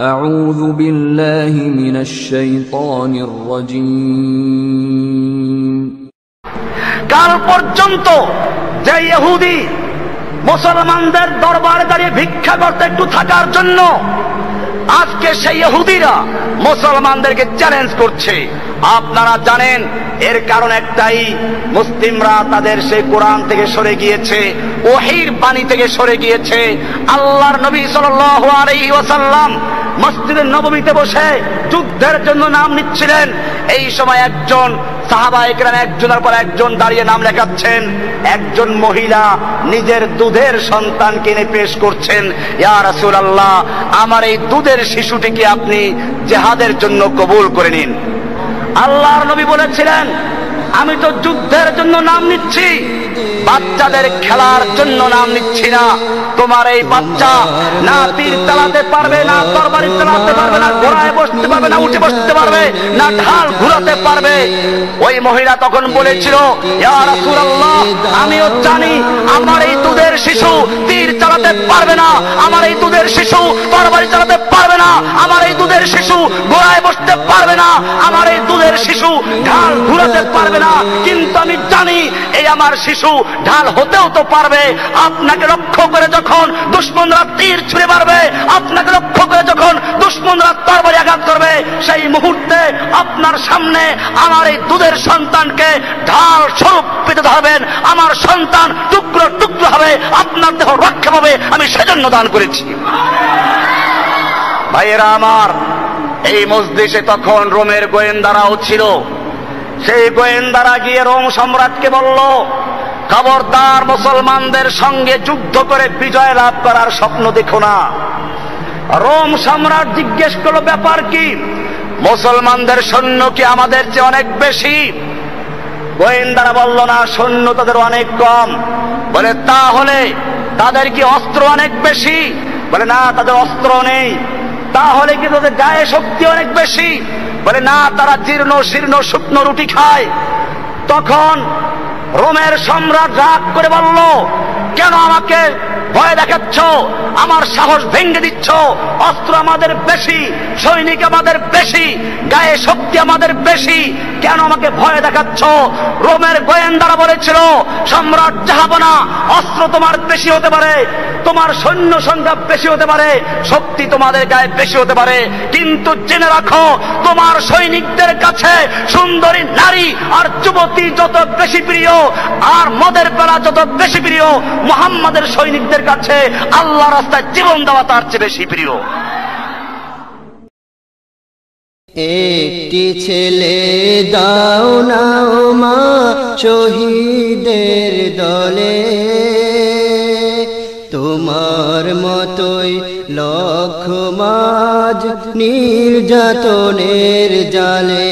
أعوذ بالله من الشيطان الرجيم কাল পর্যন্ত যে ইহুদি মুসলমানদের দরবারে দাঁড়িয়ে ভিক্ষা করতে একটু থাকার জন্য আজকে সেই ইহুদিরা মুসলমানদেরকে চ্যালেঞ্জ করছে আপনারা জানেন এর কারণ একটাই মুসলিমরা তাদের সেই কোরআন থেকে সরে গিয়েছে ওহির বাণী থেকে সরে গিয়েছে আল্লাহর নবী সাল্লাল্লাহু আলাইহি ওয়াসাল্লাম মসজিদের নবমীতে বসে যুদ্ধের জন্য নাম নিচ্ছিলেন। এই সময় একজন সাহাবা একরাম, একজনের পর একজন দাঁড়িয়ে নাম লেখাচ্ছেন। একজন মহিলা নিজের দুধের সন্তান কিনে পেশ করছেন। ইয়া রাসূলুল্লাহ, আমার এই দুধের শিশুটিকে আপনি জেহাদের জন্য কবুল করে নিন। আল্লাহর নবী বলেছিলেন, আমি তো যুদ্ধের জন্য নাম নিচ্ছি। বাচ্চাদের খেলার জন্য নাম নিচ্ছি না। তোমার এই বাচ্চা না তীর চালাতে পারবে, না তরবারি চালাতে পারবে, না ঘোড়ায় বসতে পারবে, না উঠে বসতে পারবে, না ঢাল ঘুরাতে পারবে। ওই মহিলা তখন বলেছিল আমিও জানি আমার এই শিশু তীর চালাতে পারবে না, আমার এই শিশু তরবারি চালাতে পারবে না, আমার এই দুধের শিশু ঘোড়ায় বসতে পারবে না, আমার এই দুধের শিশু ঢাল ঘুরাতে পারবে না। কিন্তু আমি আমার শিশু ঢাল হতেও তো পারবে। আপনাকে লক্ষ্য করে যখন দুশ্মনরা তীর ছুঁড়ে মারবে, আপনাকে লক্ষ্য করে যখন দুশ্মনরা তরবারি আঘাত করবে, সেই মুহূর্তে আপনার সামনে আমার এই দুধের সন্তানকে ঢাল স্বরূপ পেতে ধরবেন। আমার সন্তান টুকরো টুকরো হবে, আপনার দেহ রক্ষা পাবে, আমি সেজন্য দান করেছি। ভাইয়েরা আমার, এই মসজিদে তখন রোমের গোয়েন্দারাও ছিল। সেই গোয়েন্দারা গিয়ে রোম সম্রাটকে বলল, খবরদার মুসলমানদের সঙ্গে যুদ্ধ করে বিজয় লাভ করার স্বপ্ন দেখো না। রোম সম্রাট জিজ্ঞেস করল, ব্যাপার কি? মুসলমানদের সৈন্য কি আমাদের চেয়ে অনেক বেশি? গোয়েন্দারা বলল, না, সৈন্য তাদের অনেক কম। বলে, তাহলে তাদের কি অস্ত্র অনেক বেশি? বলে, না, তাদের অস্ত্র নেই। তাহলে কি তাদের গায়ে শক্তি অনেক বেশি? বলে, না, তারা জীর্ণ, শীর্ণ, শুকনো রুটি খায়। তখন রোমের সম্রাট রাগ করে বলল, কেন আমাকে ভয় দেখাচ্ছ? আমার সাহস ভেঙে দিচ্ছ। অস্ত্র আমাদের বেশি, সৈনিক আমাদের বেশি, গায়ে শক্তি আমাদের বেশি। কেন আমাকে ভয় দেখাচ্ছ? রোমের গোয়েন্দারা বলেছিল, সম্রাট জাহাবনা অস্ত্র তোমার বেশি হতে পারে। তোমার সৈন্য সংখ্যা বেশি হতে পারে, শক্তি তোমাদের গায়ে বেশি হতে পারে। কিন্তু জেনে রাখো, তোমার সৈনিকদের কাছে সুন্দরী নারী আর যুবতী যত বেশি প্রিয়, আর মদের পেলা যত বেশি প্রিয়, মোহাম্মদের সৈনিকদের কাছে আল্লাহ রাস্তায় জীবন দেওয়া তার চেয়ে বেশি প্রিয়। একটি ছেলে দাও নাও মা, শহীদের মতোই লক্ষ মাঝ নির্যাতনের জালে।